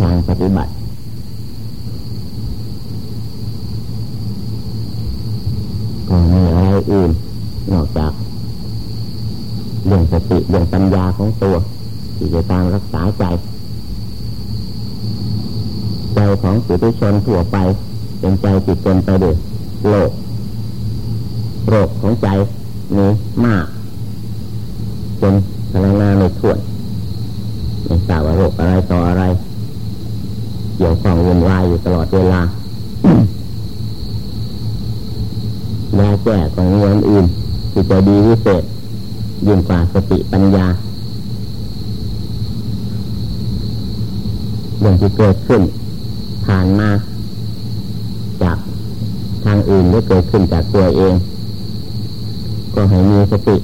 ทางปฏิบัติ ก็มีอะไรอื่น นอกจากเรื่องสติเรื่องปัญญาของตัว ที่จะตามรักษาใจ ใจของสุทุชนทั่วไป เป็นใจจิตเต็มไปด้วยโลกโรคของใจมีมากจนพลังงานไม่ถ้วนไม่ทราบว่าโรคอะไรต่ออะไร เกี่ยวข้องวุ่นวายอยู่ตลอดเวลายาแก้ของเงินอื่นที่จะดีวิเศษยิ่งกว่าสติปัญญา เกิดขึ้น ผ่านมา จากทางอื่นหรือเกิดขึ้นจากตัวเอง ก็ให้มีสติ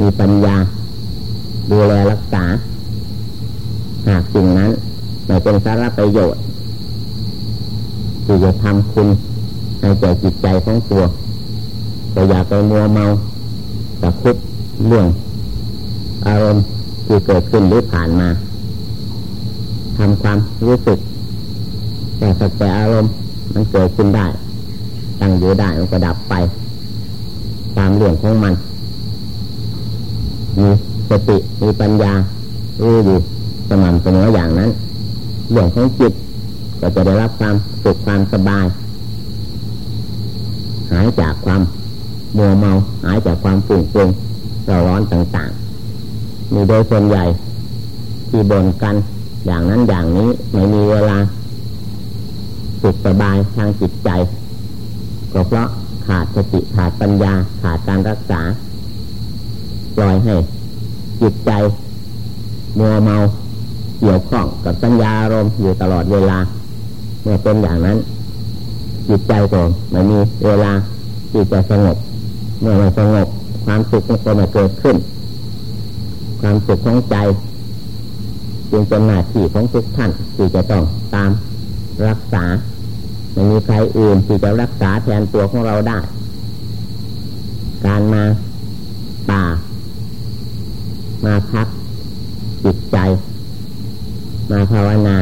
มีปัญญา ดูแลรักษา หากสิ่งนั้นไม่เป็นสาระประโยชน์ที่จะทำคุณให้แก่จิตใจของตัวก็อย่าไปมัวเมากับคุดเรื่อง อารมณ์ที่เกิดขึ้นหรือผ่านมา ทำความรู้สึก แต่สักแต่อารมณ์มันเกิดขึ้นได้ ตั้งอยู่ได้มันก็ดับไป ตามเรื่องของมัน มีสติมีปัญญารู้อยู่สม่ำเสมออย่างนั้นเรื่องของจิตก็จะได้รับความสุขความสบาย หายจากความมัวเมา หายจากความฝุ่งฟุ้งราร้อนต่างๆมีโดยส่วนใหญ่ที่บ่นกัน อย่างนั้นอย่างนี้ไม่มีเวลาสุขสบายทางจิตใจก็เพราะขาดสติขาดปัญญาขาดการรักษาปล่อยให้จิตใจมัวเมาเกี่ยวข้องกับสัญญาอารมณ์อยู่ตลอดเวลา เมื่อเป็นอย่างนั้น จิตใจก็ไม่มีเวลาที่จะสงบ เมื่อไม่สงบความสุขก็ไม่เกิดขึ้น ความสุขของใจ จึงเป็นหน้าที่ของทุกท่านที่จะต้องตามรักษาไม่มีใครอื่นที่จะรักษาแทนตัวของเราได้ การมาป่า มาพักจิตใจ มาภาวนา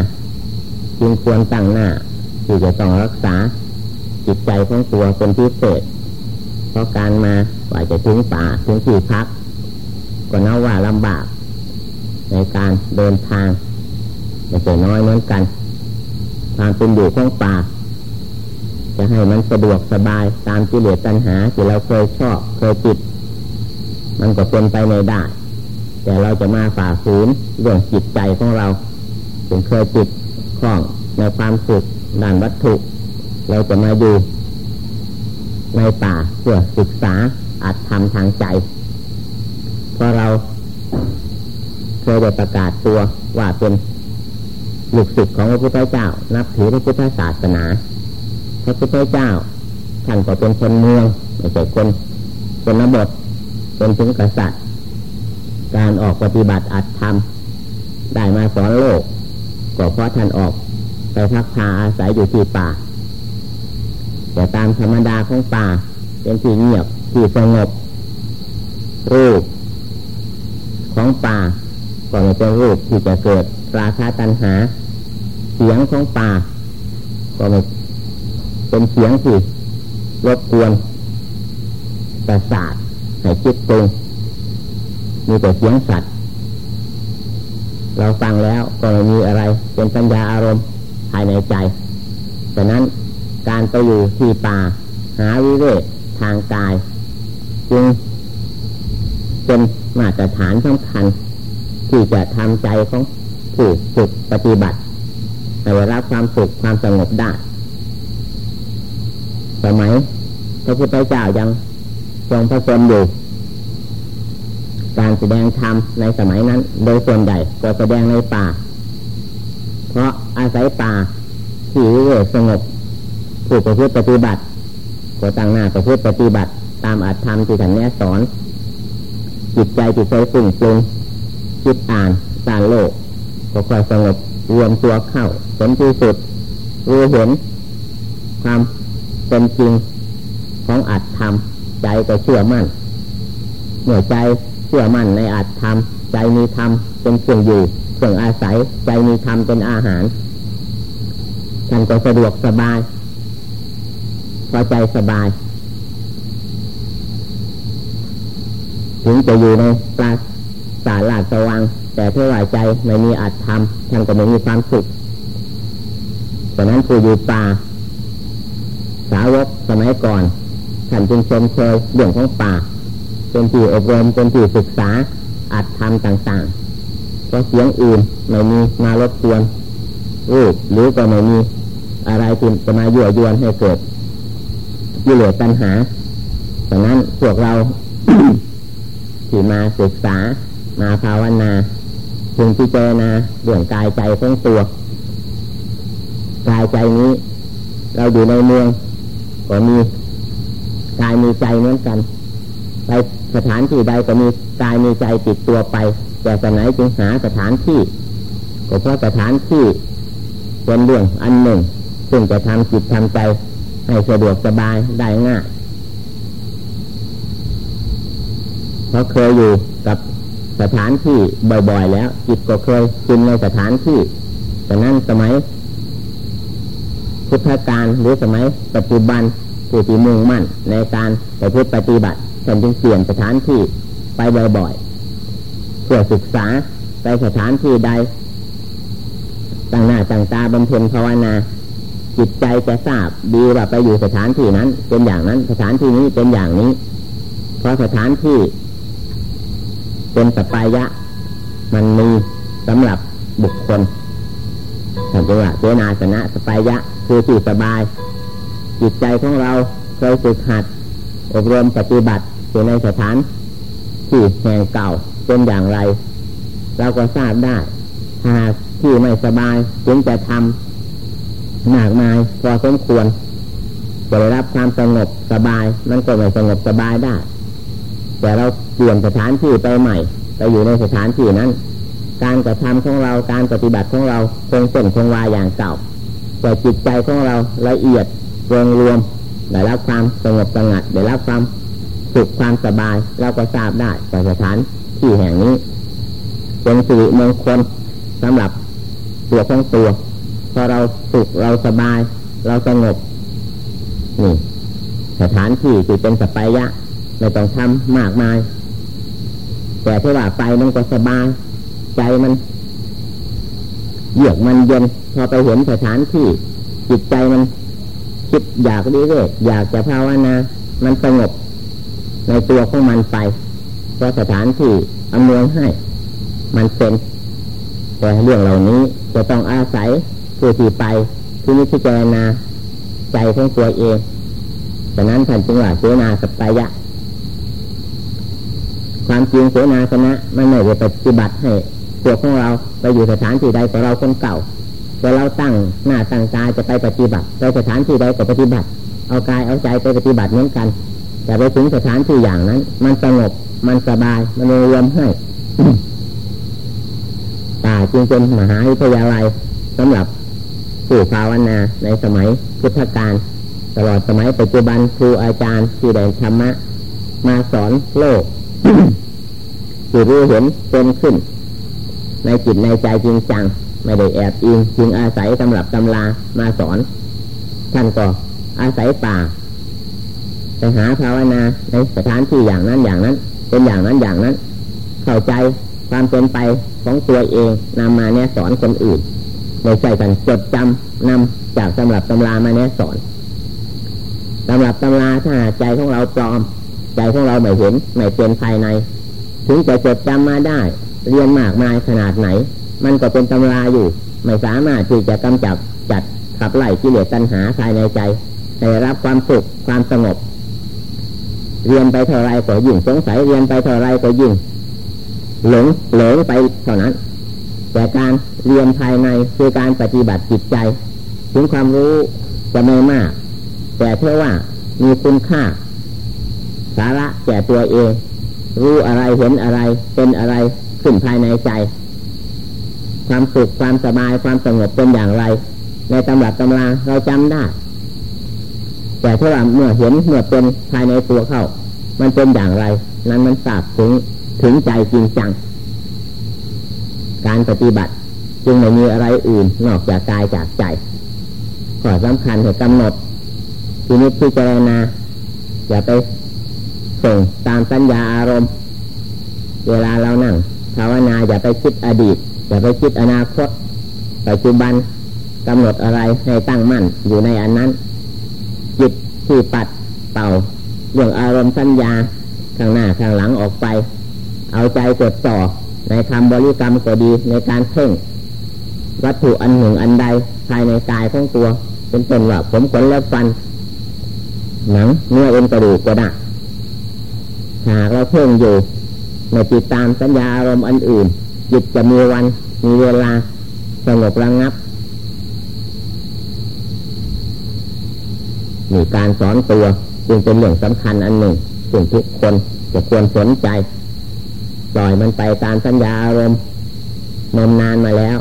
จึงควรตั้งหน้า ที่จะต้องรักษาจิตใจของตัวเป็นพิเศษ เพราะการมาว่าจะถึงป่าถึงที่พัก ก็น่าว่าลำบาก ในการเดินทางไม่ใช่น้อยเหมือนกัน ความเป็นอยู่ของป่า จะให้มันสะดวกสบายตามที่เหลือตัญหาที่เราเคยชอบเคยติด มันก็เป็นไปในได้ แต่เราจะมาฝ่าฝืนเรื่องจิตใจของเราถึงเคยติดข้องในความสุขด้านวัตถุ เราจะมาอยู่ในป่าเพื่อศึกษาอัดทำทางใจเพราะเรา เคยได้ประกาศตัวว่าเป็นลูกศิษย์ของพระพุทธเจ้า นับถือพระพุทธศาสนา พระพุทธเจ้าท่านก็เป็นคนเมืองไม่ใช่คนคนนบทเป็นถึงกษัตริย์ การออกปฏิบัติอัดทำได้มาสอนโลก ก็เพราะท่านออกไปพักพาอาศัยอยู่ที่ป่า แต่ตามธรรมดาของป่า เป็นที่เงียบที่สงบรูปของป่า ก็ไม่เป็นรูปที่จะเกิดราคาตัณหา เสียงของป่าก็เป็นเสียงที่รบกวนประสาทให้จิตตรงมีแต่เสียงสัตว์ เราฟังแล้วก็ไม่มีอะไรเป็นปัญญาอารมณ์ภายในใจดังนั้นการไปอยู่ที่ป่าหาวิเวกทางกาย จึงเป็นมาตรฐานสำคัญ ที่จะทำใจของผู้ฝึกปฏิบัติให้รับความสุขความสงบได้สมัยพระพุทธเจ้ายังทรงพระชนอยู่ การแสดงธรรมในสมัยนั้น โดยส่วนใหญ่ก็แสดงในป่า เพราะอาศัยป่าที่วิเวสงบผู้ประพฤติปฏิบัติก็ตั้งหน้าประพฤติปฏิบัติ ตามอัตธรรมที่ท่านแนะสอน จิตใจจิตใจฝุ่งปรุง คิดอ่านสารโลกก็ค่อยสงบรวมตัวเข้าผลที่สุดรู้เห็นความเป็นจริงของอัตธรรมใจก็เชื่อมั่นเมื่อใจเชื่อมั่นในอัตธรรมใจมีธรรมเป็นเครื่องอยู่เคเครื่องอาศัยใจมีธรรมเป็นอาหารท่านก็สะดวกสบายพอใจสบาย ถึงจะอยู่ในปรา สาทลาดสว่าง แต่เท่าไหร่ใจไม่มีอัตธรรมท่านก็ไม่มีความสุขดังนั้นผู้อยู่ป่า สาวกสมัยก่อนท่านจึงชมเชยเรื่องของป่า เป็นที่อบรมเป็นที่ศึกษาอัตธรรมต่างๆเพราะเสียงอื่นไม่มีมารบกวนรูปหรือก็ไม่มีอะไรที่จะมายั่วยวนให้เกิดยิเลสปัญหาดังนั้นพวกเราที่มาศึกษา มาภาวนาจึงพิจารณาเรื่องกายใจของตัว กายใจนี้ เราอยู่ในเมืองก็มีกายมีใจเหมือนกัน ไปสถานที่ใดก็มีกายมีใจติดตัวไป แต่สมัยจึงหาสถานที่ ก็เพราะสถานที่เป็นเรื่องอันหนึ่ง ซึ่งจะทำจิตทำใจ ให้สะดวกสบายได้ง่ายเพราะเคยอยู่กับ สถานที่บ่อยๆ แล้ว จิตก็เคยชินในสถานที่แต่นั้นสมัยพุทธกาลหรือสมัยปัจจุบันผู้ที่มุ่งมั่นในการปฏิปฏิบัติฉันจึงเปลี่ยนสถานที่ไปบ่อยๆเพื่อศึกษาไปสถานที่ใดต่างหน้าต่างตาบำเพ็ญภาวนา จิตใจจะทราบดีว่าไปอยู่สถานที่นั้น เป็นอย่างนั้นสถานที่นี้เป็นอย่างนี้ เพราะสถานที่ เป็นสปายะ มันมีสำหรับบุคคลสันติว่าเจนาสนะสปายะ คือที่สบาย จิตใจของเราเคยฝึกหัด อบรมปฏิบัติอยู่ในสถาน ที่แห่งเก่าเป็นอย่างไร เราก็ทราบได้หากที่ไม่สบายจึงจะทำมากมายพอสมควรจะได้รับความสงบสบาย มันก็ไม่สงบสบายได้ แต่เราเปลี่ยนสถานที่ไปใหม่ ไปอยู่ในสถานที่นั้น การกระทำของเราการปฏิบัติของเราคงเส้นคงวาอย่างเก่า แต่จิตใจของเราละเอียดรวมรวมได้รับความสงบสงัดได้รับความสุขความสบายเราก็ทราบได้แต่สถานที่แห่งนี้เป็นสิริมงคลสำหรับตัวของตัวพอเราสุขเราสบาย เราสงบนี่สถานที่ที่เป็นสปายะ ไม่ต้องทำมากมาย แต่ที่ว่าไปมันก็สบาย ใจมันเยือกมันเย็นพอไปเห็นสถานที่จิตใจมัน คิดอยากดีเลยอยากจะภาวนามันสงบในตัวของมันไปเพราะสถานที่อำนวยให้ มันเป็น แต่เรื่องเหล่านี้จะต้องอาศัยผู้ที่ไปที่นิพจารณาใจของตัวเองดังนั้นท่านจึงว่าเสนาสปายะ ความจริงเสนาสนะมันไม่ได้ปฏิบัติให้ตัวของเราไปอยู่สถานที่ใดของเราคนเก่าแต่เราตั้งหน้าตั้งตาจะไปปฏิบัติไปสถานที่ใดก็ปฏิบัติ เอากายเอาใจไปปฏิบัติเหมือนกันแต่ไปถึงสถานที่อย่างนั้น มันสงบมันสบายมันรวมให้ตาจึงเป็นมหาวิทยาลัยสำหรับผู้ภาวนาในสมัยพุทธกาลตลอดสมัยปัจจุบันครูอาจารย์ที่ได้ธรรมะ มาสอนโลก ที่รู้เห็นเป็นขึ้น ในจิตในใจจริงจัง ไม่ได้แอบอิงจึงอาศัยสำรับตำรามาสอน ท่านก็อาศัยป่าไปหาภาวนาในสถานที่อย่างนั้นอย่างนั้น เป็นอย่างนั้นอย่างนั้น เข้าใจความเป็นไปของตัวเองนำมาเนี่ยสอนคนอื่นไม่ใช่กันจดจำนำจากสำรับตำรามาเนี่ยสอนสำรับตำราถ้าใจของเราปลอม ใจของเราไม่เห็นไม่เป็นภายใน ถึงจะจดจำมาได้ เรียนมากมายขนาดไหน มันก็เป็นตำราอยู่ ไม่สามารถที่จะกำจัดจัดขับไล่กิเลสตัณหาภายในใจให้รับความสุขความสงบ เรียนไปเท่าไรก็ยิ่งสงสัยเรียนไปเท่าไรก็ยิ่งหลงหลงไปเท่านั้น แต่การเรียนภายในคือการปฏิบัติจิตใจ ถึงความรู้จะไม่มาก แต่เท่าว่ามีคุณค่า สาระแก่ตัวเอง รู้อะไรเห็นอะไร เป็นอะไรขึ้นภายในใจ ความสุขความสบายความสงบเป็นอย่างไร ในตำรับตำราเราจำได้ แต่ถ้าว่าเมื่อเห็นเมื่อเป็นภายในตัวเข้า มันเป็นอย่างไร นั้นมันทราบถึงถึงใจจริงจัง การปฏิบัติจึงไม่มีอะไรอื่นนอกจากกายจากใจข้อสำคัญให้กำหนดทีนี้พิจารณาอย่าไป ส่งตามสัญญาอารมณ์ เวลาเรานั่งภาวนาอย่าไปคิดอดีต อย่าไปคิดอนาคต ปัจจุบันกำหนดอะไรให้ตั้งมั่นอยู่ในอันนั้น จิตที่ปัดเป่าเรื่องอารมณ์สัญญาข้างหน้าข้างหลังออกไป เอาใจจดจ่อในคำบริกรรมก็ดีในการเพ่ง วัตถุอันหนึ่งอันใดภายในกายของตัว เป็นต้นว่าผมขนและฟันหนังเนื้อเอ็นกระดูกก็ได้ หากเราเพ่งอยู่ในจิตตามสัญญาอารมณ์อันอื่น จิตจะมีวันมีเวลาสงบระงับมีการสอนตัวจึงเป็นเรื่องสำคัญอันหนึ่งซึ่งทุกคนจะควรสนใจ ปล่อยมันไปตามสัญญาอารมณ์นมนานมาแล้ว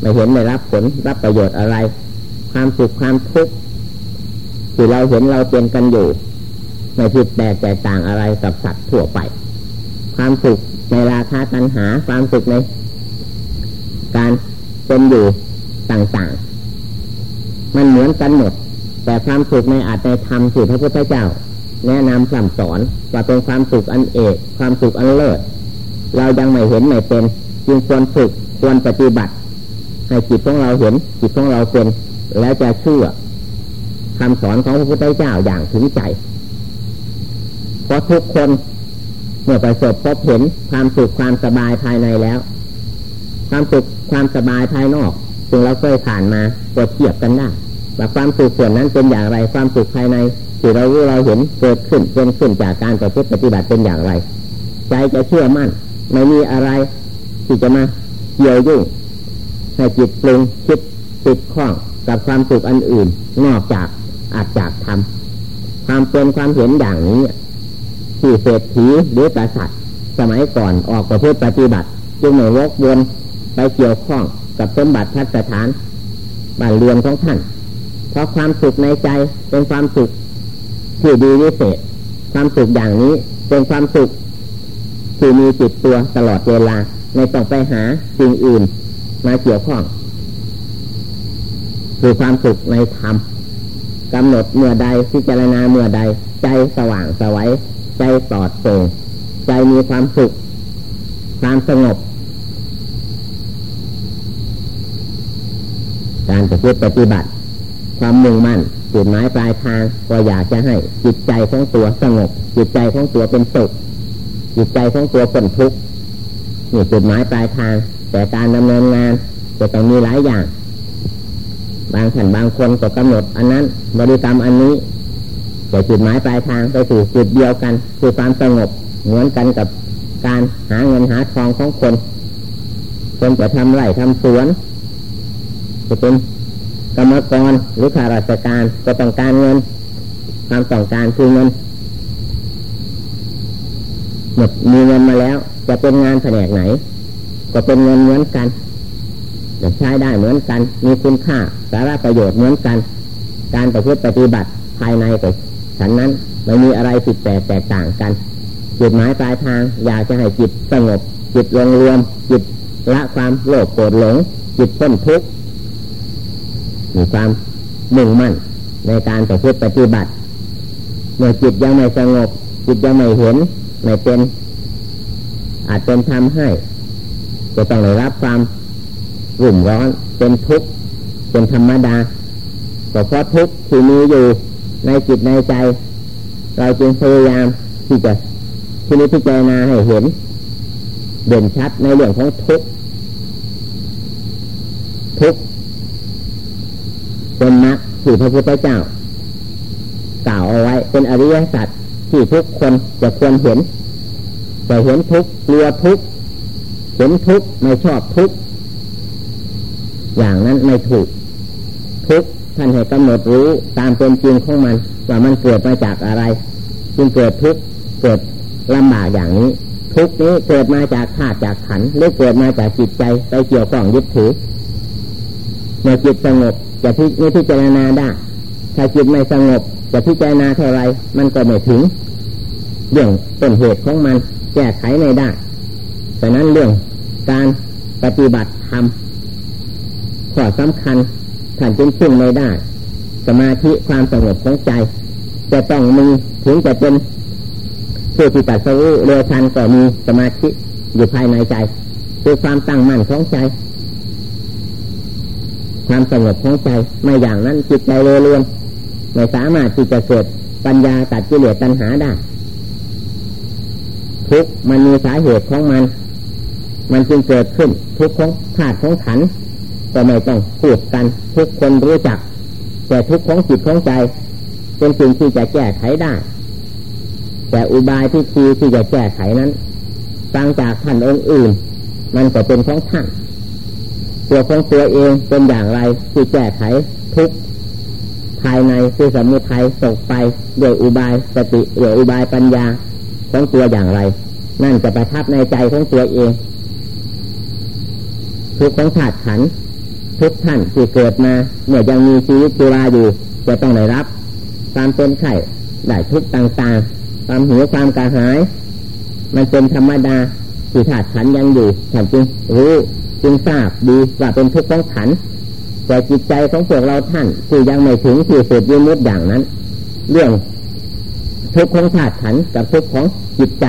ไม่เห็นไม่รับผลรับประโยชน์อะไร ความสุขความทุกข์ที่เราเห็นเราเป็นกันอยู่ ไม่ผิดแปลกแตกต่างอะไรกับสัตว์ทั่วไป ความสุขในราคาตัณหาความสุขใน การเป็นอยู่ต่างๆ มันเหมือนกันหมด แต่ความสุขในอาจในธรรมที่พระพุทธเจ้า แนะนำสั่งสอนว่าเป็นความสุขอันเอกความสุขอันเลิศเรายังไม่เห็นไม่เป็นจึงควรฝึกควรปฏิบัติ ให้จิตของเราเห็นจิตของเราเป็น แล้วจะเชื่อคำสอนของพระพุทธเจ้าอย่างถึงใจ เพราะทุกคนเมื่อประสบพบเห็นความสุขความสบายภายในแล้ว ความสุขความสบายภายนอกซึ่งเราเคยผ่านมาก็เทียบกันได้ว่าความสุขส่วนนั้นเป็นอย่างไรความสุขภายในที่เรารู้เราเห็นเกิดขึ้นเป็นขึ้นจากการประพฤติปฏิบัติเป็นอย่างไร ใจจะเชื่อมั่น ไม่มีอะไร ที่จะมาเกี่ยวยุ่งให้จิตปรุงคิดติดข้องกับความสุขอันอื่น นอกจากอาจจากทำความเป็นความเห็นอย่างนี้ ที่เศรษฐีหรือประสัตสมัยก่อนออกประพฤติปฏิบัติ จึงไม่วกวนไปเกี่ยวข้องกับสมบัติพัฒฐานบ้านเรือนของท่าน เพราะความสุขในใจเป็นความสุขที่ดีวิเศษ ความสุขอย่างนี้เป็นความสุขที่มีจิตตัวตลอดเวลาไม่ต้องไปหาสิ่งอื่นมาเกี่ยวข้อง คือความสุขในธรรมกำหนดเมื่อใดพิจารณาเมื่อใดใจสว่างสวัย ใจปลอดโปร่งใจมีความสุขความสงบ การปฏิบัติ ความมุ่งมั่นจุดหมายปลายทางก็อยากจะให้ จิตใจของตัวสงบ จิตใจของตัวเป็นสุข จิตใจของตัวคนทุกข์นี่จุดหมายปลายทาง แต่การดำเนินงานจะต้องมีหลายอย่าง บางท่านบางคนก็กำหนด อันนั้น บริกรรมอันนี้ แต่จุดหมายปลายทางไปสู่จุดเดียวกันคือความสงบเหมือนกันกับการหาเงินหาทองของคน คนจะทำไร่ทำสวน จะเป็นกรรมกรหรือข้าราชการก็ต้องการเงิน ความต้องการคือเงินหมดมีเงินมาแล้ว จะเป็นงานแผนกไหน ก็เป็นเงินเหมือนกันจะใช้ได้เหมือนกัน มีคุณค่าสาระประโยชน์เหมือนกัน การประพฤติปฏิบัติภายในก็ ฉันนั้นไม่มีอะไรผิดแปลกแตกต่างกัน จุดหมายปลายทางอยากจะให้จิตสงบ จิตรวมรวม จิตละความโลภโกรธหลง จิตพ้นทุกข์มีความมุ่งมั่นในการประพฤติปฏิบัติ เมื่อจิตยังไม่สงบ จิตยังไม่เห็นไม่เป็น อาจเป็นทำให้ จะต้องได้รับความรุ่มร้อนเป็นทุกข์เป็นธรรมดาก็เพราะทุกข์ที่มีอยู่ ในจิตในใจ เราจึงพยายามที่จะที่นี้พิจารณาให้เห็น เด่นชัดในเรื่องของทุกทุกเป็นนักที่พระพุทธเจ้ากล่าวเอาไว้เป็นอริยสัจที่ทุกคนจะควรเห็นจะเห็นทุกกลัวทุกเห็นทุกไม่ชอบทุกอย่างนั้นไม่ถูก ทุก ท่านให้กำหนดรู้ตามเป็นจริงของมัน ว่ามันเกิดมาจากอะไร จึงเกิดทุกเกิดลำบากอย่างนี้ ทุกนี้เกิดมาจากธาตุจากขันหรือเกิดมาจากจิตใจไปเกี่ยวข้องยึดถือเมื่อจิตสงบจะพิพิจารณาได้ ถ้าจิตไม่สงบจะพิจารณาเท่าไรมันก็ไม่ถึงเรื่องต้นเหตุของมันแก้ไขไม่ได้ดังนั้นเรื่องการปฏิบัติธรรมข้อสำคัญ ท่านจึงซึ่งไม่ได้ สมาธิความสงบของใจ จะต้องมีถึงจะเป็นผู้ที่ตัดสู้เร็วทันก็มีสมาธิอยู่ภายในใจ คือความตั้งมั่นของใจ ความสงบของใจไม่อย่างนั้นจิตใจเรื่อนไม่สามารถที่จะเกิดปัญญาตัดกิเลสตัณหาได้ทุกมันมีสาเหตุของมัน มันจึงเกิดขึ้นทุกของธาตุของขัน ก็ไม่ต้องพูดกันทุกคนรู้จัก แต่ทุกของจิตของใจ เป็นสิ่งที่จะแก้ไขได้ แต่อุบายที่ทีที่จะแก้ไขนั้นฟังจากท่านองค์อื่น มันก็เป็นของท่านตัวของตัวเองเป็นอย่างไรที่แก้ไขทุกภายในคือสมุทัยตกไปโดยอุบายสติโดยอุบายปัญญาของตัวอย่างไร นั่นจะประทับในใจของตัวเองทุกของธาตุขัน ทุกท่านที่เกิดมาเมื่อยังมีชีวิตชีวาอยู่ จะต้องได้รับความเป็นไข่ได้ทุกต่างๆ ความหิวความกระหาย มันเป็นธรรมดาที่ธาตุขันยังอยู่ฉันจึงรู้จึงทราบดีว่าเป็นทุกข์ของขันแต่จิตใจของพวกเราท่านที่ยังไม่ถึงที่สุดยมุดอย่างนั้น เรื่องทุกข์ของธาตุขันกับทุกข์ของจิตใจ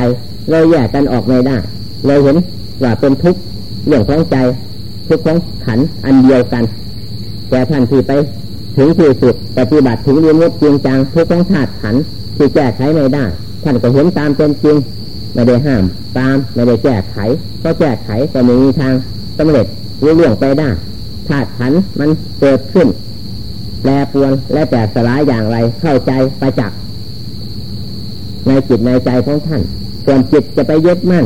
เราแยกกันออกไม่ได้ เราเห็นว่าเป็นทุกข์เรื่องของใจ ทุกของขันอันเดียวกัน แต่ท่านที่ไปถึงที่สุดปฏิบัติถึงเรียิมุดจริงจังทุกของธาตุขันที่แก้ไขไม่ได้ ท่านก็เห็นตามเป็นจริงไม่ได้ห้าม ตามไม่ได้แก้ไข ก็แก้ไขแต่ไม่มีทางสำเร็จรู้เรื่องไปได้ธาตุขันมันเกิดขึ้นแปรปวนและแตกสลายอย่างไรเข้าใจประจักษ์ในจิตในใจของท่าน ส่วนจิตจะไปยึดมั่น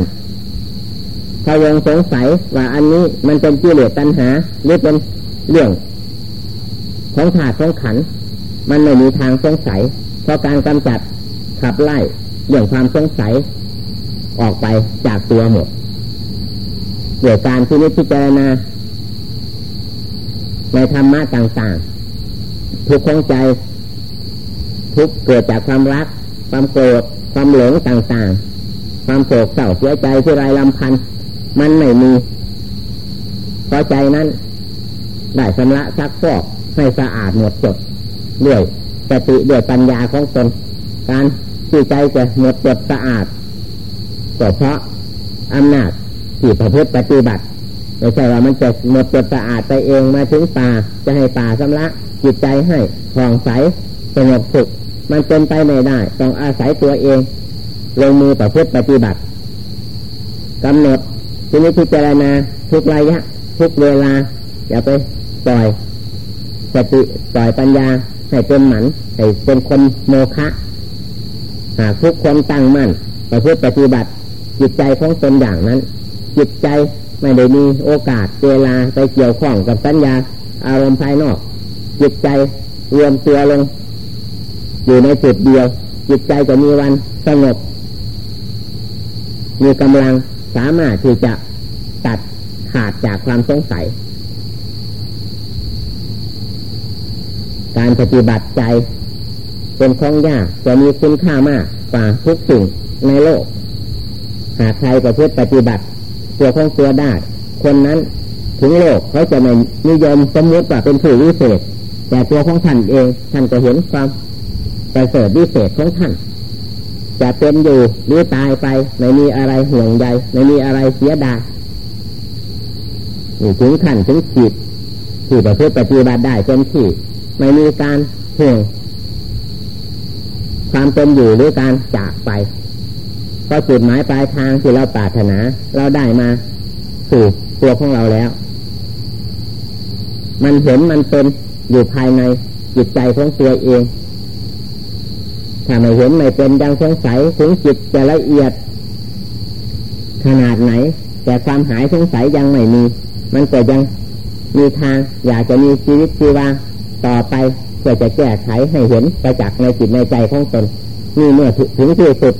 ถ้ายังสงสัยว่าอันนี้มันเป็นกิเลสตัณหา หรือเป็นเรื่อง ของธาตุของขัน มันไม่มีทางสงสัย เพราะการกำจัดขับไล่เรื่องความสงสัย ออกไปจากตัวหมดเกี่ยวการที่นิพพานณาในธรรมะต่างๆ ทุกของใจ ทุกเกิดจากความรัก ความโกรธ ความหลงต่างๆ ความโศกเศร้าเสียใจที่ไรลำพันธ์ มันไม่มีเพราะใจนั้น ได้ชำระซักฟอกให้สะอาดหมดจดด้วยสติด้วยปัญญาของตนการที่ใจจะหมดจดสะอาดก็เพราะอำนาจที่ประพฤติปฏิบัติไม่ใช่ว่ามันจะหมดจดสะอาดไปเองมาถึงป่าจะให้ป่าสำละจิตใจให้ผ่องใสสงบสุขมันเป็นไปไม่ได้ ต้องอาศัยตัวเองลงมือประพฤติปฏิบัติกำหนด ทีนี้พิจารณาทุกระยะ ทุกเวลา อย่าไปปล่อยสติปล่อยปัญญาให้เป็นหมันให้เป็นคนโมฆะหากทุกคนตั้งมั่นประพฤติปฏิบัติ จิตใจของตนอย่างนั้น จิตใจไม่ได้มีโอกาสเวลาไปเกี่ยวข้องกับสัญญา อารมณ์ภายนอก จิตใจรวมตัวลง อยู่ในจุดเดียว จิตใจจะมีวันสงบมีกำลัง สามารถที่จะตัดขาดจากความสงสัย การปฏิบัติใจเป็นของยากจะมีคุณค่ามากกว่าทุกสิ่งในโลก หากใครประพฤติปฏิบัติ ตัวของตัวได้ คนนั้นถึงโลกเขาจะไม่นิยมสมมติว่าเป็นผู้วิเศษ แต่ตัวของท่านเองท่านก็เห็นความประเสริฐวิเศษของท่าน จะเป็นอยู่หรือตายไปไม่มีอะไรห่วงใยไม่มีอะไรเสียดายนี่ถึงขั้นถึงขีดที่ประพฤติปฏิบัติได้เต็มที่ ไม่มีการห่วงความเป็นอยู่หรือการจากไปพอจุดหมายปลายทางที่เราปรารถนา เราได้มาสู่ตัวของเราแล้ว มันเห็นมันเป็นอยู่ภายในจิตใจของตัวเอง ถ้าไม่เห็นไม่เป็นยังสงสัยถึงจิตจะละเอียด ขนาดไหน แต่ความหายสงสัยยังไม่มี มันก็ยังมีทาง อยากจะมีชีวิตชีวาต่อไปเพื่อจะแก้ไขให้เห็นประจักษ์ในจิตในใจของตนนี่เมื่อถึงที่สุด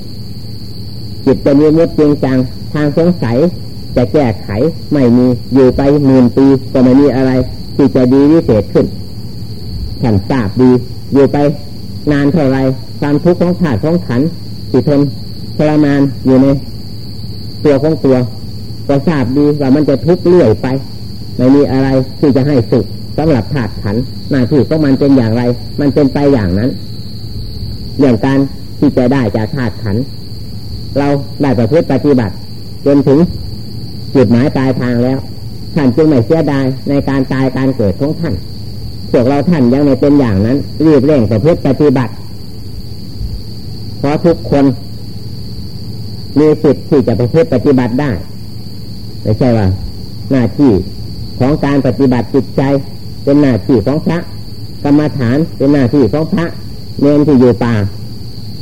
จิตจะมีมุดจริงจังทางสงสัยจะแก้ไขไม่มีอยู่ไปหมื่นปีก็ไม่มีอะไร ที่จะดีวิเศษขึ้นฉันทราบดีอยู่ไป นานเท่าไรความทุกข์ของขาดของขันจิตทนทรมานอยู่ในตัวของตัวก็ทราบดีว่ามันจะทุกข์เรื่อยไปไม่มีอะไรที่จะให้สุขสำหรับธาตุขันหน้าที่ของมันเป็นอย่างไร มันเป็นไปอย่างนั้น อย่างการที่จะได้จากธาตุขัน เราได้ประพฤติปฏิบัติ จนถึงจุดหมายปลายทางแล้วท่านจึงไม่เสียดายในการตายการเกิดของท่าน พวกเราท่านยังไม่เป็นอย่างนั้น รีบเร่งประพฤติปฏิบัติ เพราะทุกคน มีสิทธิ์ที่จะประพฤติปฏิบัติได้ไม่ใช่ว่า หน้าที่ของการปฏิบัติจิตใจ เป็นหน้าที่ของพระกรรมฐานเป็นหน้าที่ของพระเนรที่อยู่ป่า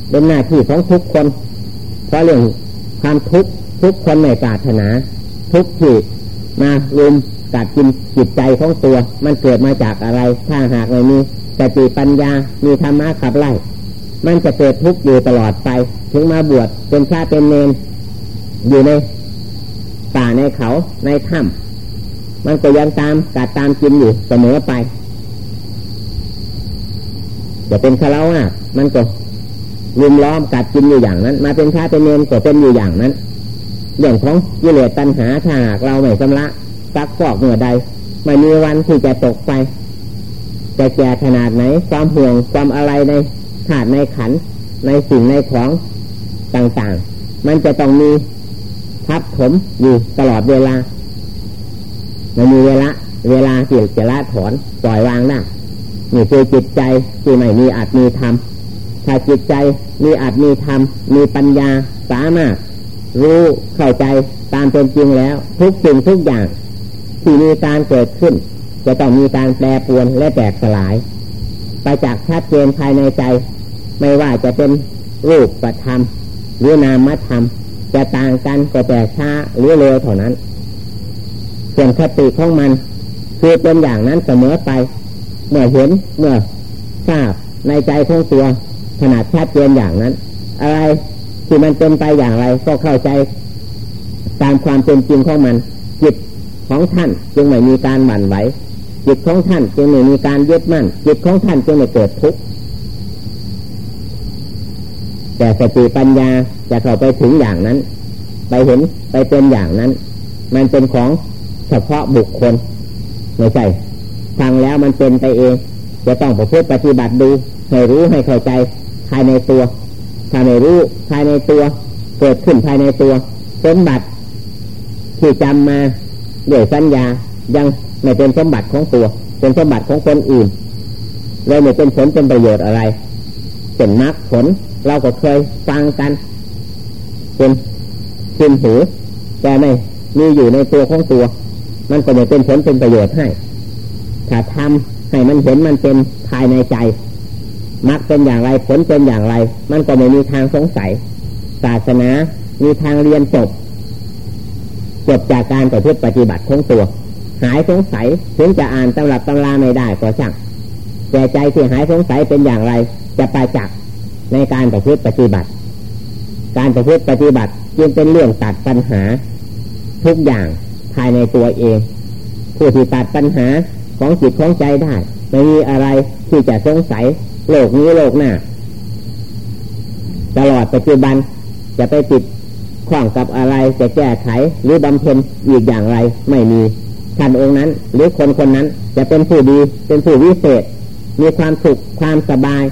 เป็นหน้าที่ของทุกคน เพราะเรื่องความทุกข์ทุกคนในปรารถนา ทุกที่ มารุมกัดกินจิตใจของตัว มันเกิดมาจากอะไร ถ้าหากไม่มีสติปัญญามีธรรมะขับไล่ มันจะเกิดทุกข์อยู่ตลอดไป ถึงมาบวชเป็นชาเป็นเนนอยู่ในป่าในเขาในถ้ำมันก็ยังตามกัดตามกินอยู่เสมอไปจะเป็นคาราวามันก็รุมล้อมกัดกินอยู่อย่างนั้น มาเป็นชาเป็นเนนก็เป็นอยู่อย่างนั้น เรื่องของกิเลสตัณหาถ้าหากเราไม่ชำระซักฟอกเมื่อใดไม่มีวันที่จะตกไป จะแก่ขนาดไหน ความห่วงความอะไรในถาดในขัน ในสิ่งในของต่างๆ มันจะต้องมีทับถมอยู่ตลอดเวลาไม่มีเวลา เวลาที่จะละถอนปล่อยวางได้นี่คือจิตใจที่ไม่มีอาจมีธรรมถ้าจิตใจมีอาจมีธรรมมีปัญญาสามารถ รู้เข้าใจตามเป็นจริงแล้ว ทุกสิ่งทุกอย่าง ที่มีการเกิดขึ้น จะต้องมีการแปรปรวนและแตกสลาย ไปจากชัดเจนภายในใจ ไม่ว่าจะเป็นรูปประธรรมหรือนามธรรมจะต่างกันก็แต่ช้าหรือเร็วเท่านั้น ส่วนคติของมัน คือเป็นอย่างนั้นเสมอไป เมื่อเห็นเมื่อทราบในใจของตัวขนาดชัดเจนอย่างนั้น อะไร ที่มันเป็นไปอย่างไร ก็เข้าใจ ตามความเป็นจริงของมัน จิตของท่านจึงไม่มีการหมั่นไหวจิตของท่านจึงไม่มีการยึดมั่น จิตของท่านจึงไม่เกิดทุกข์แต่สติปัญญาจะเข้าไปถึงอย่างนั้น ไปเห็นไปเป็นอย่างนั้น มันเป็นของเฉพาะบุคคลไม่ใช่ฟังแล้วมันเป็นไปเอง จะต้องประพฤติปฏิบัติดูให้รู้ให้เข้าใจภายในตัว ถ้าไม่รู้ภายในตัว เกิดขึ้นภายในตัว สมบัติ ที่จำมาด้วยสัญญายังไม่เป็นสมบัติของตัว เป็นสมบัติของคนอื่นเลยไม่เป็นผลเป็นประโยชน์อะไร เป็นมรรคผลเราก็เคยฟังกันเป็นชินหูแต่ไม่มีอยู่ในตัวของตัว มันก็ไม่เป็นผลเป็นประโยชน์ให้ ถ้าทำให้มันเห็นมันเป็นภายในใจ มักเป็นอย่างไรผลเป็นอย่างไร มันก็ไม่มีทางสงสัย ศาสนามีทางเรียนจบ จบจากการประพฤติปฏิบัติของตัว หายสงสัยถึงจะอ่านตำรับตำราไม่ได้ก็ช่างแต่ใจที่หายสงสัยเป็นอย่างไร จะไปจักในการประพฤติปฏิบัติ การประพฤติปฏิบัติจึงเป็นเรื่องตัดปัญหา ทุกอย่างภายในตัวเอง ผู้ที่ตัดปัญหาของจิตของใจได้ไม่มีอะไรที่จะสงสัย โลกนี้โลกหน้า ตลอดปัจจุบันจะไปติดข้องกับอะไรจะแก้ไขหรือบำเพ็ญอีกอย่างไรไม่มีท่านองค์นั้น หรือคนคนนั้นจะเป็นผู้ดี เป็นผู้วิเศษ มีความสุขความสบาย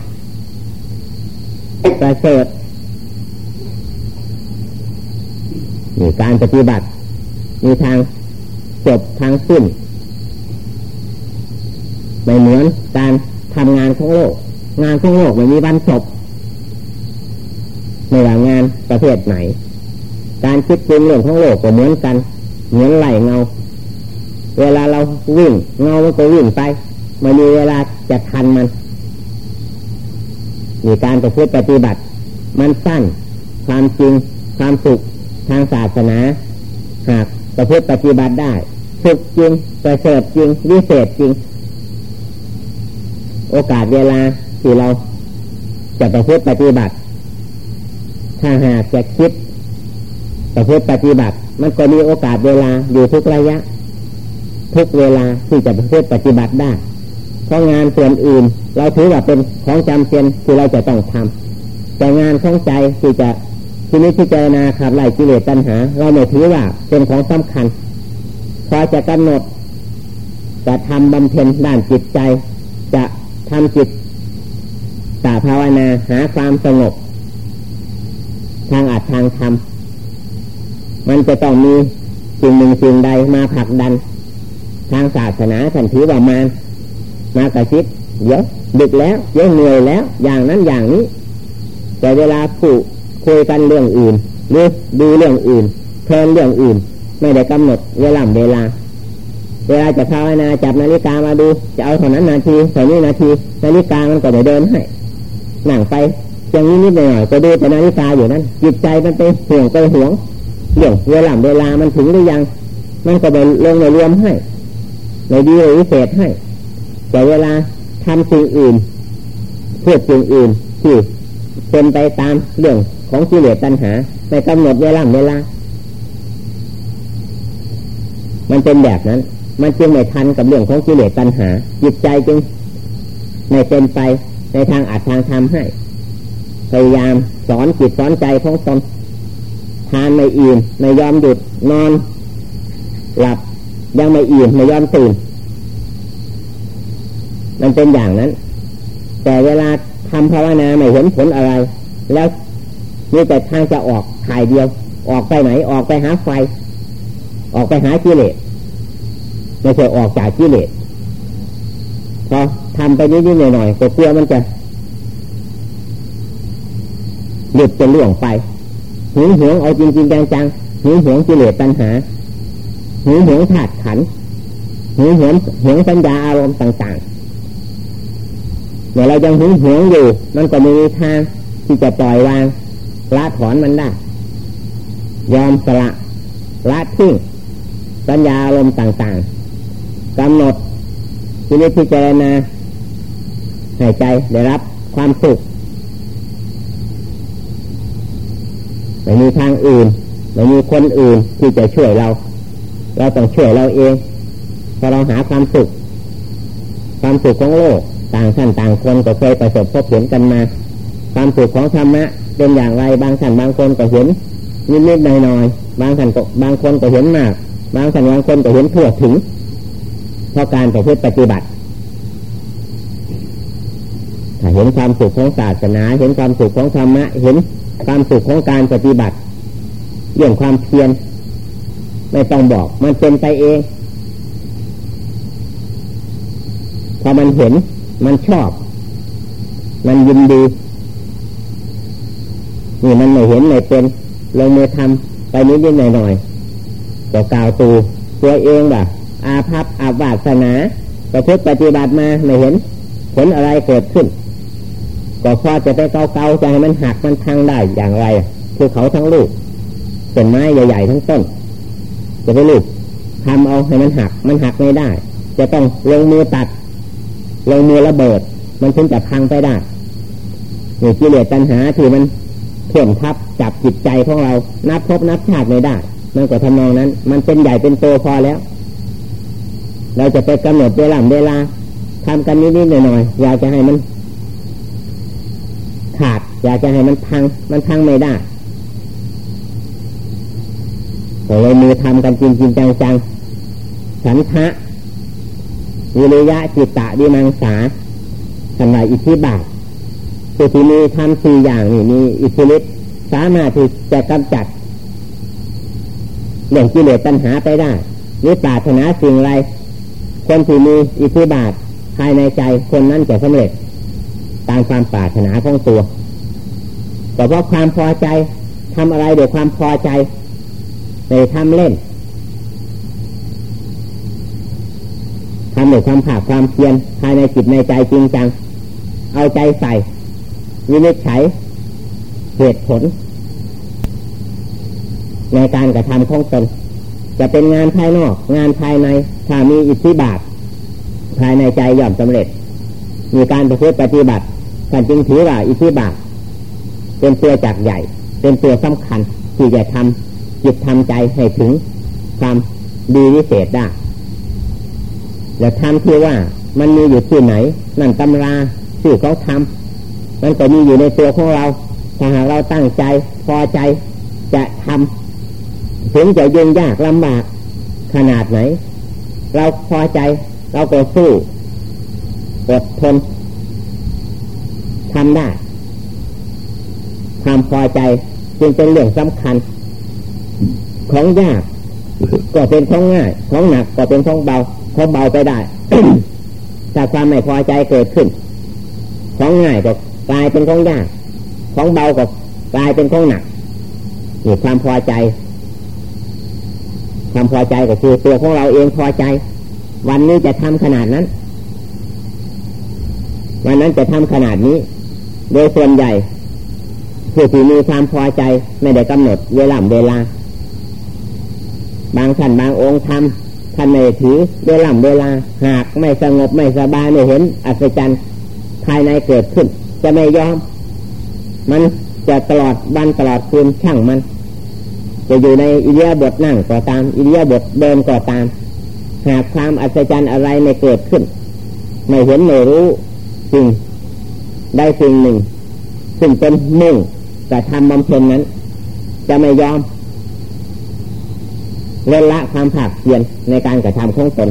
ประเสริฐมีการปฏิบัติ มีทางจบทางสิ้นไม่เหมือนการทำงานของโลก งานของโลกไม่มีวันจบไม่ว่างานประเภทไหน การคิดจริงเรื่องของโลกก็เหมือนกัน เหมือนไหลเงา เวลาเราวิ่ง เงามันก็วิ่งไปไม่มีเวลาจะทันมัน มีการประพฤติปฏิบัติ มันสั้น ความจริง ความสุขทางศาสนา หากประพฤติปฏิบัติได้สุขจริงประเสริฐจริงวิเศษจริง โอกาสเวลา ที่เราจะประพฤติปฏิบัติ ถ้าหากจะคิดประพฤติปฏิบัติ มันก็มีโอกาสเวลาอยู่ทุกระยะ ทุกเวลาที่จะประพฤติปฏิบัติได้เพราะงานส่วนอื่น เราถือว่าเป็นของจำเป็นที่เราจะต้องทำแต่งานของใจที่จะที่นี้ที่เจนาขับไล่กิเลสตัณหา เราไม่ถือว่าเป็นของสำคัญพอจะกำหนดจะทำบำเพ็ญด้านจิตใจ จะทำจิต ตาภาวนาหาความสงบ ทางอัดทางธรรมมันจะต้องมีสิ่งหนึ่งสิ่งใดมาผลักดัน ทางศาสนาท่านถือว่ามานมากระชิบเยอะดึกแล้วเยอะเหนื่อยแล้ว อย่างนั้นอย่างนี้ แต่เวลาผู้คุยกันเรื่องอื่น หรือดูเรื่องอื่นเพลินเรื่องอื่น ไม่ได้กำหนดเวลาเวลา เวลาจะภาวนาจับนาฬิกามาดู จะเอาเท่านั้นนาทีเท่านี้นาที นาฬิกามันก็ไม่เดินให้ นั่งไปอย่างนี้นิดหน่อยก็ดูแต่นาฬิกาอยู่นั้นจิตใจมันไปห่วงไปห่วงเรื่องเวลาเวลามันถึงหรือยัง มันก็ไปลงในรวมให้ในดีหรือพิเศษให้ แต่เวลาทำสิ่งอื่นเพื่อสิ่งอื่นที่เป็นไปตามเรื่องของกิเลสตัณหาในกำหนดเวลาเวลา มันเป็นแบบนั้น มันจึงไม่ทันกับเรื่องของกิเลสตัณหา จิตใจจึงไม่เป็นไป ในทางอัดทางทำให้ พยายามสอนจิตสอนใจของตนทานไม่อิ่มไม่ยอมหยุดนอน หลับยังไม่อิ่มไม่ยอมตื่น มันเป็นอย่างนั้น แต่เวลาทำภาวนาไม่เห็นผลอะไร แล้วมีแต่ทางจะออกถ่ายเดียว ออกไปไหนออกไปหาไฟ ออกไปหากิเลสไม่ใช่ออกจากกิเลสพอ ทำไปนิดๆหน่อยๆก็กลัวมันจะหลุดจะล่วงไปหึงหวงเอาจริงจริงจังจังหึงหวงกิเลสตัณหาหึงหวงธาตุขันหึงหวงหวงสัญญาอารมณ์ต่างๆเมื่อเรายังหึงหวงอยู่ มันก็มีทางที่จะปล่อยวางละถอนมันได้ ยอมสละละทิ้งสัญญาอารมณ์ต่างๆกำหนดที่นี้พิจารณา ให้ใจได้รับความสุขไม่มีทางอื่นไม่มีคนอื่นที่จะช่วยเรา เราต้องช่วยเราเองพอเราหาความสุข ความสุขของโลกต่างท่านต่างคนก็เคยประสบพบเห็นกันมา ความสุขของธรรมะเป็นอย่างไรบางท่านบางคนก็เห็นนิดๆหน่อยๆบางท่านก็บางคนก็เห็นมาก บางท่านบางคนก็เห็นทั่วถึงเพราะการประพฤติปฏิบัติ เห็นความสุขของศาสนา เห็นความสุขของธรรมะ เห็นความสุขของการปฏิบัติเรื่องความเพียรไม่ต้องบอก มันเป็นไปเอง พอมันเห็น มันชอบ มันยินดี นี่มันไม่เห็นไม่เป็นลงมือทำไปนิดนิดหน่อยหน่อยก็กล่าวตูตัวเองแบบอาภัพอาบาสนาประพฤติปฏิบัติมาไม่เห็น ผลอะไรเกิดขึ้น ก็พอจะไปเกาเกาจะให้มันหักมันพังได้อย่างไรคือเขาทั้งลูกเป็นไม้ใหญ่ ๆ ทั้งต้น จะไปลูกทำเอาให้มันหัก มันหักไม่ได้ จะต้องลงมือตัด ลงมือระเบิด มันถึงจะพังไปได้นี่กิเลสตัณหาที่มันเข่มทับจับจิตใจของเรา นับพบนับชาติไม่ได้มันก็ทำนองนั้น มันเป็นใหญ่เป็นโตพอแล้ว เราจะไปกำหนดเวลาเวลาทำกันนิดๆหน่อยๆอยากจะให้มัน ขาด อยากจะให้มันพัง มันพังไม่ได้ก็เลยมือทำกันจริงจริงจังจังฉันทะวิริยะจิตตะดิมังสาสำหรับอิทธิบาทคือที่มีทำสี่อย่างนี่มีอิทธิฤทธิ์สามารถที่จะกำจัดเรื่องกิเลสตัณหาไปได้นี่ปรารถนาสิ่งไรคนที่มีอิทธิบาทภายในใจคนนั้นจะสำเร็จ ตามความปรารถนาของตัวแต่เพราะความพอใจทำอะไรด้วยความพอใจในทำเล่นทำด้วยความผาความเพียรภายในจิตในใจจริงจัง เอาใจใส่วินิจฉัยเหตุผล ในการกระทำของตนจะเป็นงานภายนอก งานภายในถ้ามีอิทธิบาท ภายในใจย่อมสำเร็จ มีการประพฤติปฏิบัติท่านจึงถือว่าอิทธิบาทเป็นตัวจักใหญ่ เป็นตัวสำคัญที่จะทำจิตทำใจให้ถึงความดีวิเศษได้แล้วทำที่ว่ามันมีอยู่ที่ไหน นั่นตำราชื่อเขาทำมันก็มีอยู่ในตัวของเราถ้าหากเราตั้งใจพอใจจะทำถึงจะยุ่งยากลำบากขนาดไหน เราพอใจเราก็สู้ อดทนทำได้ความพอใจจึงเป็นเรื่องสำคัญ ของยากก็เป็นของง่าย ของหนักก็เป็นของเบา ของเบาไปได้ถ้าความไม่พอใจเกิดขึ้น ของง่ายก็กลายเป็นของยาก ของเบาก็กลายเป็นของหนักนี่ความพอใจ ความพอใจก็คือตัวของเราเองพอใจ วันนี้จะทำขนาดนั้น วันนั้นจะทำขนาดนี้ โดยส่วนใหญ่ผู้ที่มีความพอใจไม่ได้กำหนดเวลาเวลา บางท่านบางองค์ทำท่านไม่ถือเวลาเวลา หากไม่สงบไม่สบายไม่เห็นอัศจรรย์ภายในเกิดขึ้น จะไม่ยอม มันจะตลอดวันตลอดคืนช่างมัน จะอยู่ในอิเดียบทนั่งก็ตาม อิเดียบทเดินก็ตาม หากความอัศจรรย์อะไรไม่เกิดขึ้น ไม่เห็นไม่รู้ สิ่งได้สิ่งหนึ่ง ซึ่งเป็นมุ่งแต่ทำบำเพ็ญนั้น จะไม่ยอมเล่นละความผักเพียนในการกระทำของตน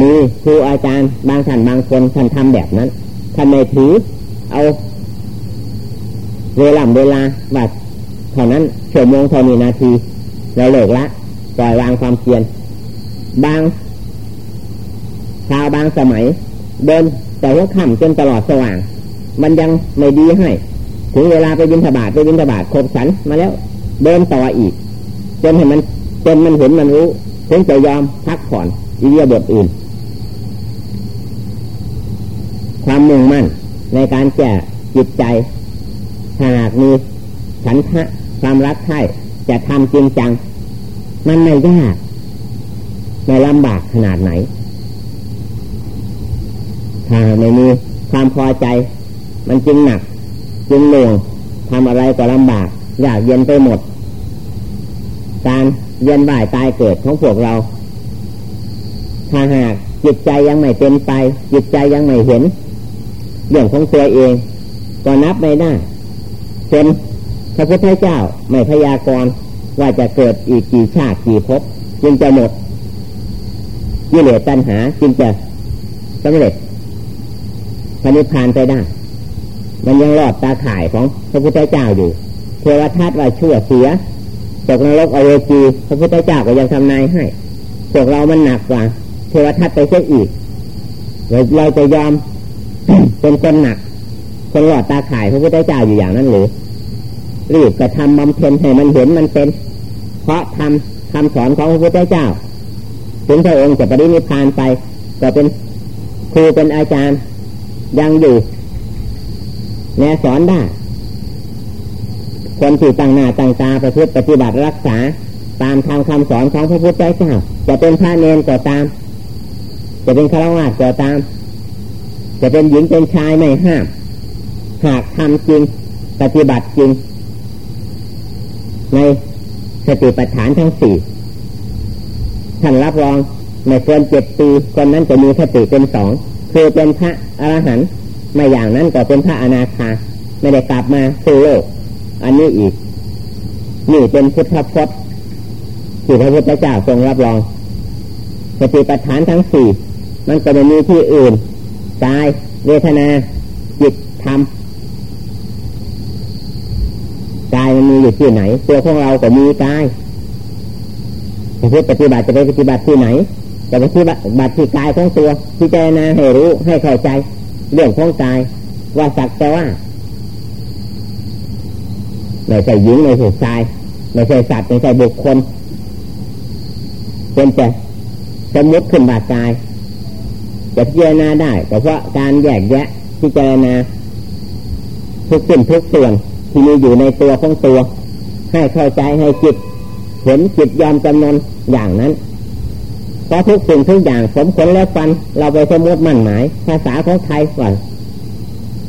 มีครูอาจารย์บางท่านบางคนท่านทำแบบนั้นท่านไม่ถือเอาเวลาเวลาว่าเท่านั้นชั่วโมงเท่านี้นาทีเราเลิกละปล่อยวางความเพียนบางชาวบางสมัย เดิน แต่ว่าค่ำจนตลอดสว่าง มันยังไม่ดีให้ ถึงเวลาไปบินทบาทไปบินทบาทครบสันมาแล้วเดินต่ออีก จนเห็นมันจนมันเห็นมันรู้ถึงจะยอมพักผ่อนอิเดียบทอื่น ความมุ่งมั่นในการแก้จิตใจถ้าหากมีฉันทะความรักใคร่จะทำจริงจัง มันไม่ยากไม่ลำบากขนาดไหน ถ้าไม่มีความพอใจ มันจึงหนัก จึงเหนื่อยทำอะไรก็ลำบากอยากเย็นไปหมด การเย็นบ่ายตายเกิดของพวกเรา ถ้าหากจิตใจยังไม่เป็นไป จิตใจยังไม่เห็นเรื่องของตัวเอง ก็นับไม่ได้เป็นพระพุทธเจ้าไม่พยากรณ์ว่าจะเกิดอีกกี่ชาติกี่ภพจึงจะหมดยิ่งเลสตัณหาจึงจะสำเร็จ พระนิพพานไปได้ มันยังรอดตาข่ายของพระพุทธเจ้าอยู่ เทวทัตว่าชั่วเสียตกนรกอเวจีพระพุทธเจ้าก็ยังทำนายให้พวกเรามันหนักกว่า เทวทัตไปเสียอีกเราจะยอมเป็นคนหนักคนหลอดตาข่ายพระพุทธเจ้าอยู่อย่างนั้นหรือรีบกระทำบำเพ็ญให้มันเห็นมันเป็น เพราะทำคำสอนของพระพุทธเจ้า ถึงพระองค์จะปรินิพานไปก็เป็นครูเป็นอาจารย์ ยังอยู่แนสอนได้ คนที่ตั้งหน้าตั้งตาประพฤติปฏิบัติรักษา ตามทางคำสอนของพระพุทธเจ้า จะเป็นพระเนนก็ตาม จะเป็นฆราวาสก็ตาม จะเป็นหญิงเป็นชายไม่ห้าม หากทำจริงปฏิบัติจริง ในสติปัฏฐานทั้งสี่ท่านรับรองในเกินเจ็ดปีคนนั้นจะมีสติเป็นสอง คือเป็นพระอรหันต์ไม่อย่างนั้นก็เป็นพระอนาคาไม่ได้กลับมาสู่โลก อันนี้อีก นี่เป็นพุทธพจน์ที่พระพุทธเจ้าทรงรับรองสติปัฏฐานทั้งสี่มันจะมีที่อื่นกายเวทนาจิตธรรมกายมันมีอยู่ที่ไหน ตัวของเราก็มีกายจะพูดปฏิบัติจะไปปฏิบัติที่ไหน จะไปปฏิบัติที่กายของตัวพิจารณาให้รู้ให้เข้าใจ เรื่องของกาย ว่าสักแต่ว่าไม่ใช่หญิงไม่ใช่ชายไม่ใช่สัตว์ไม่ใช่บุคคล เป็นแต่สมมติขึ้นบาดกายจะพิจารณาได้แต่เพราะการแยกแยะพิจารณาทุกสิ่งทุกส่วนที่มีอยู่ในตัวของตัว ให้เข้าใจให้จิต เห็นจิตยอมจำนนอย่างนั้น ราะทุกสิ่งทุกอย่างสมผลและฟัน เราไปสมมติมั่นหมาย ภาษาของไทยว่า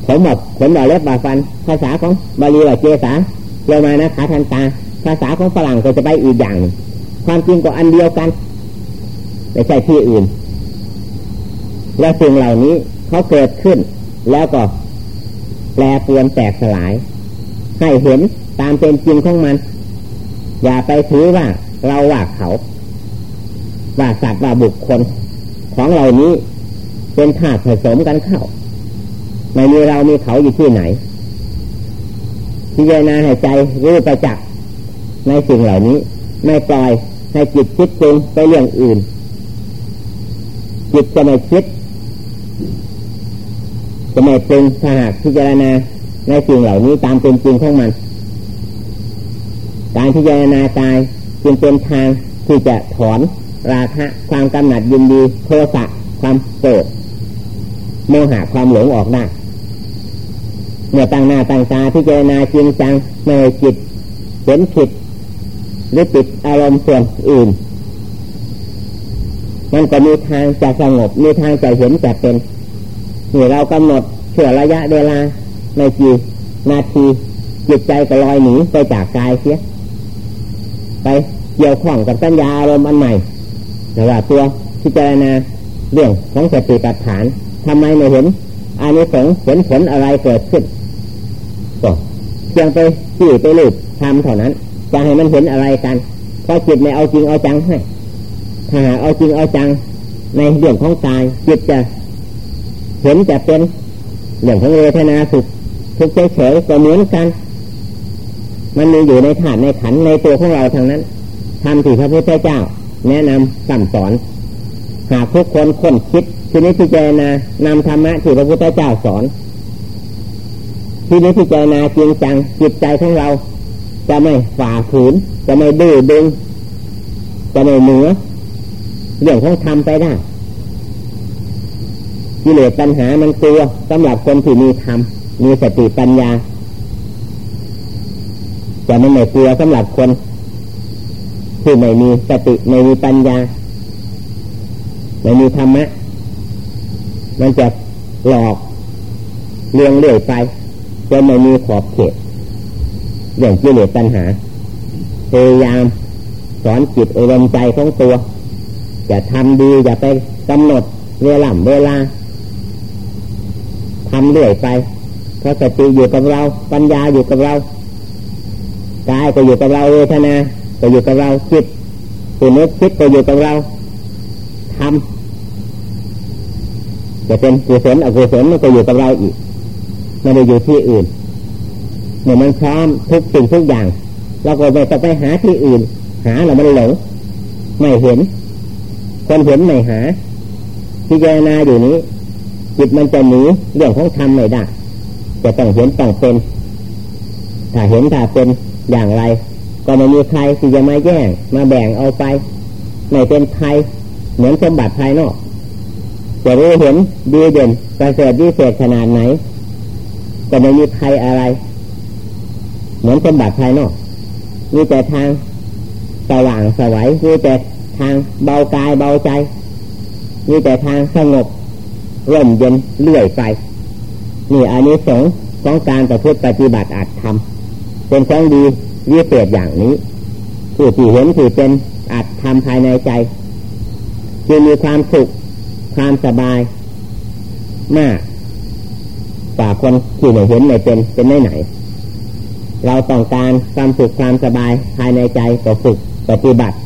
ผมบอกผมบอกเล็บบาฟัน ภาษาของบาลีว่าเจสาเรมานะขาทันตา ภาษาของฝรั่งก็จะไปอีกอย่าง ความจริงก็อันเดียวกันไม่ใช่ที่อื่น และสิ่งเหล่านี้เขาเกิดขึ้น แล้วก็แปลเปลี่ยนแตกสลาย ให้เห็นตามเป็นจริงของมัน อย่าไปถือว่าเราว่าเขา ว่าสัตว์ว่าบุคคลของเหล่านี้เป็นธาตุผสมกันเข้าไม่มีเรามีเขาอยู่ที่ไหนพิจารณาให้ใจรู้ประจักษ์ในสิ่งเหล่านี้ ไม่ปล่อยให้จิตคิดปรุงไปเรื่องอื่น จิตจะไม่คิด จะไม่ปรุงถ้าหากพิจารณาในสิ่งเหล่านี้ตามเป็นจริงของมัน การพิจารณากายจึงเป็นทางที่จะถอน ราคะความกำหนัดยินดี โทสะความโกรธโมหะความหลงออกได้เมื่อตั้งหน้าตั้งตาพิจารณาจริงจังในจิตเห็นผิดหรือติดอารมณ์ส่วนอื่น มันก็มีทางจะสงบมีทางจะเห็นจะเป็นนี่เรากำหนดเชื่อระยะเวลาในกี่นาทีจิตใจก็ลอยหนีไปจากกายเสียไปเกี่ยวข้องกับสัญญาอารมณ์อันใหม่ แต่ว่าตัวพิจารณาเรื่องของสติปัฏฐานทำไมไม่เห็นอานิสงส์เห็นผลอะไรเกิดขึ้นก็เพียงไปขี่ไปลืบทำเท่านั้น จะให้มันเห็นอะไรกันเพราะจิตไม่เอาจริงเอาจังให้ถ้าหาเอาจริงเอาจังในเรื่องของกายจิตจะ เห็นจะเป็นเรื่องของเวทนาสุขทุกข์เฉยๆก็เหมือนกัน มันมีอยู่ในถาดในขันในตัวของเราทางนั้นทำที่พระพุทธเจ้า แนะนำสั่งสอน หากทุกคนคนคิดที่นี้พิจารณานำธรรมะที่พระพุทธเจ้าสอนที่นี้พิจารณาจริงจังจิตใจของเรา จะไม่ฝ่าฝืน จะไม่ดื้อดึง จะไม่เหนือเรื่องของธรรมไปได้กิเลสปัญหามันตัวสำหรับคนที่มีธรรมมีสติปัญญาจะไม่ไม่กลัวสำหรับคน ที่ไม่มีสติไม่มีปัญญา ไม่มีธรรมะ มันจะหลอกเลี้ยงเลื่อยไปจนไม่มีขอบเขตเรื่องกิเลสปัญหาพยายามสอนจิตอารมณ์ใจของตัวจะทำดีอย่าไปกำหนดเวลาเวลาทำเรื่อยไปเพราะสติอยู่กับเรา ปัญญาอยู่กับเรากายก็อยู่กับเราเวทนา ก็อยู่กับเราจิตตัวนึกคิดก็อยู่กับเราทำจะเป็นกุศลอกุศลมันก็อยู่กับเราอีกไม่ได้อยู่ที่อื่นเมื่อมันพร้อมทุกสิ่งทุกอย่างเราก็ไม่ต้องไปหาที่อื่น หาแล้วมันหลงไม่เห็น คนเห็นไม่หาพิจารณาอยู่นี้จิตมันจะหนีเรื่องของธรรมไม่ได้จะต้องเห็นต้องเป็นถ้าเห็นถ้าเป็นอย่างไร ก็ไม่มีใครที่จะมาแย่งมาแบ่งเอาไปไม่เป็นใครเหมือนสมบัติภายนอกจะรู้เห็นดีเด่นประเสริฐวิเศษขนาดไหน ก็ไม่มีใครอะไร เหมือนสมบัติภายนอกมีแต่ทางสว่างสวัยมีแต่ทางเบากายเบาใจมีแต่ทางสงบร่มเย็นเลื่อยไปนี่อันนี้สงของการประพฤติปฏิบัติอาจทำเป็นของดี วิเศษอย่างนี้ผู้ที่เห็นถือเป็นอาจทำภายในใจจึงมีความสุขความสบายมากกว่าคนที่ไม่เห็นไม่เป็นเป็นไหนไหน เราต้องการความสุขความสบายภายในใจก็ฝึกปฏิบัติ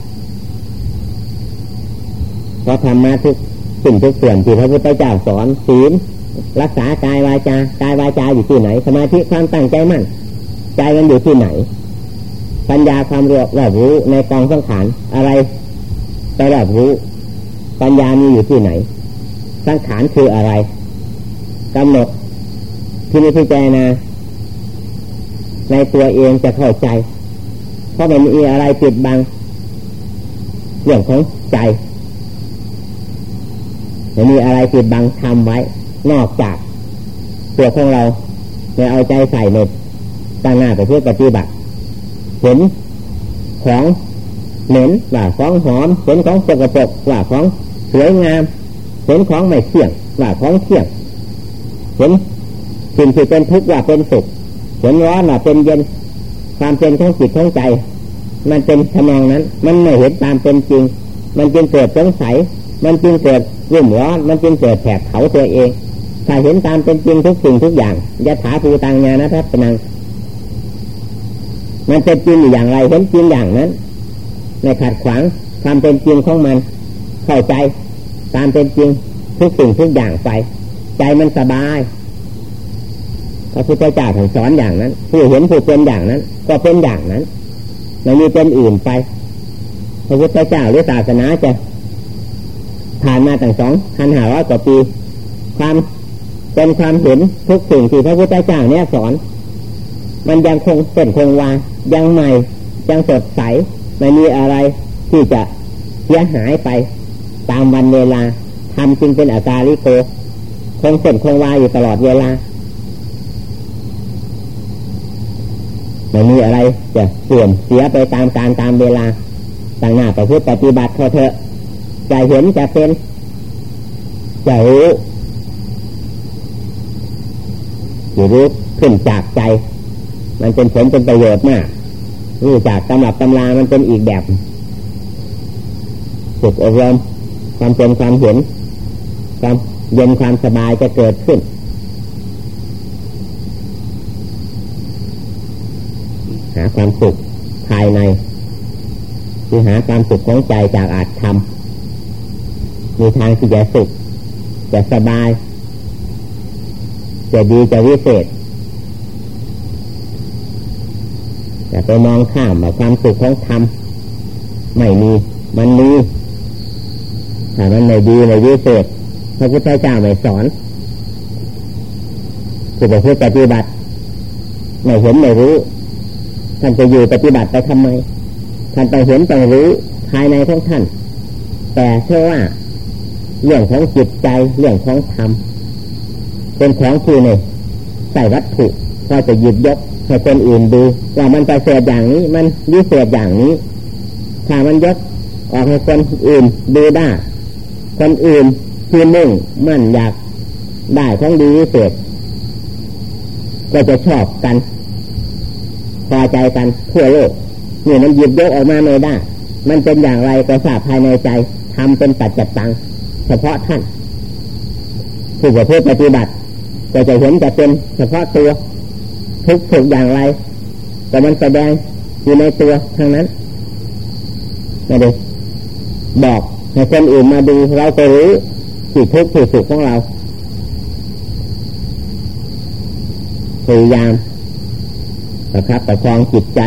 เพราะธรรมะทุกสิ่งทุกส่วนที่พระพุทธเจ้าสอนศีลรักษากายวาจากายวาจาอยู่ที่ไหน สมาธิความตั้งใจมั่นใจมันอยู่ที่ไหน ปัญญาความรู้รับรู้ในกองสังขารอะไรไปรับรู้ ปัญญามีอยู่ที่ไหน สังขารคืออะไรกำหนดที่นี้พิจารณาในตัวเองจะเข้าใจ เพราะมันมีอะไรปิดบังเรื่องของใจมันมีอะไรปิดบังทำไว้ นอกจากตัวของเราในเอาใจใส่ในตั้งหน้าไปเพื่อปฏิบัติ เห็นของเหม็นว่าของหอมเห็นของสกปรกว่าของสวยงามเห็นของไม่เที่ยงว่าของเที่ยงเห็นสิ่งที่เป็นทุกข์ว่าเป็นสุขเห็นร้อนว่าเป็นเย็นความเป็นของจิตของใจ มันเป็นทำนองนั้น มันไม่เห็นตามเป็นจริง มันจึงเกิดสงสัย มันจึงเกิดรุ่มร้อน มันจึงเกิดแผดเผาตัวเอง ถ้าเห็นตามเป็นจริงทุกสิ่งทุกอย่างยะถาภูตังญาณทัศนัง มันเป็นจริงอย่างไรเห็นจริงอย่างนั้นในขัดขวางความเป็นจริงของมัน เข้าใจตามเป็นจริงทุกสิ่งทุกอย่างไป ใจมันสบายพระพุทธเจ้าถึงสอนอย่างนั้น ผู้เห็นผู้เป็นอย่างนั้น ก็เป็นอย่างนั้นไม่มีเป็นอื่นไป พระพุทธเจ้าหรือศาสนาจะผ่านมาตั้งสองพันห้าร้อยกว่าปี ความเป็นความเห็นทุกสิ่งที่พระพุทธเจ้าเนี่ยสอน มันยังคงเป็นคงวา ยังใหม่ยังสดใสไม่มีอะไรที่จะเสียหายไป ตามวันเวลาทำจึงเป็นอาการลิโกคงเส้นคงวาอยู่ตลอดเวลาไม่มีอะไรจะเสื่อมเสียไปตามการตามเวลาต่างหน้าประพฤติปฏิบัติเถอะจะเห็นจะเป็นจะรู้จะรู้ขึ้นจากใจ มันเป็นผลเป็นประโยชน์มาก รู้จากตำรับตำรามันเป็นอีกแบบฝึกอบรมความเป็นความเห็นความเย็นความสบายจะเกิดขึ้น หาความสุขภายในคือหาความสุขของใจจากอาจทำมีทางที่จะสุขจะสบาย จะดีจะวิเศษ จะไปมองข้ามความสุขของธรรมไม่มี มันมีถ้ามันไม่ดีไม่วิเศษพระพุทธเจ้าไม่สอนคือประพฤติปฏิบัติไม่เห็นไม่รู้ ท่านจะอยู่ปฏิบัติไปทำไม ท่านต้องเห็นต้องรู้ภายในของท่าน แต่เชื่อว่า เรื่องของจิตใจเรื่องของธรรมเป็นของที่เนี่ยใส่วัตถุพอจะหยิบยก ให้คนอื่นดูว่ามันไปเสียอย่างนี้ มันวิเศษอย่างนี้ ถ้ามันยกออกให้คนอื่นดูได้ คนอื่นที่มุ่งมั่นอยากได้ของดีวิเศษก็จะชอบกันพอใจกันทั่วโลกนี่มันหยิบยกออกมาไม่ได้ มันเป็นอย่างไรก็ทราบภายในใจทำเป็นปัจจตังเฉพาะท่านผู้ประพฤติปฏิบัติก็จะเห็นจะเป็นเฉพาะตัว ทุกถูกอย่างไร แต่มันแสดงอยู่ในตัวทั้งนั้นไม่ได้บอกให้คนอื่นมาดูเราก็รู้ที่ทุกข์ที่สุขของเราพยายามประครับประคองจิตใจ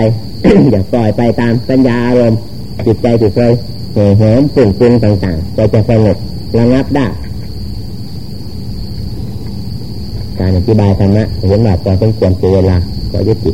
อย่าปล่อยไปตามสัญญาอารมณ์จิตใจที่เคยเห่อเหิมฝุ่นฟุ้งต่างๆก็จะสงบระงับได้ การอธิบายธรรมะเห็นว่าพอสมควรเวลาก็ยุติ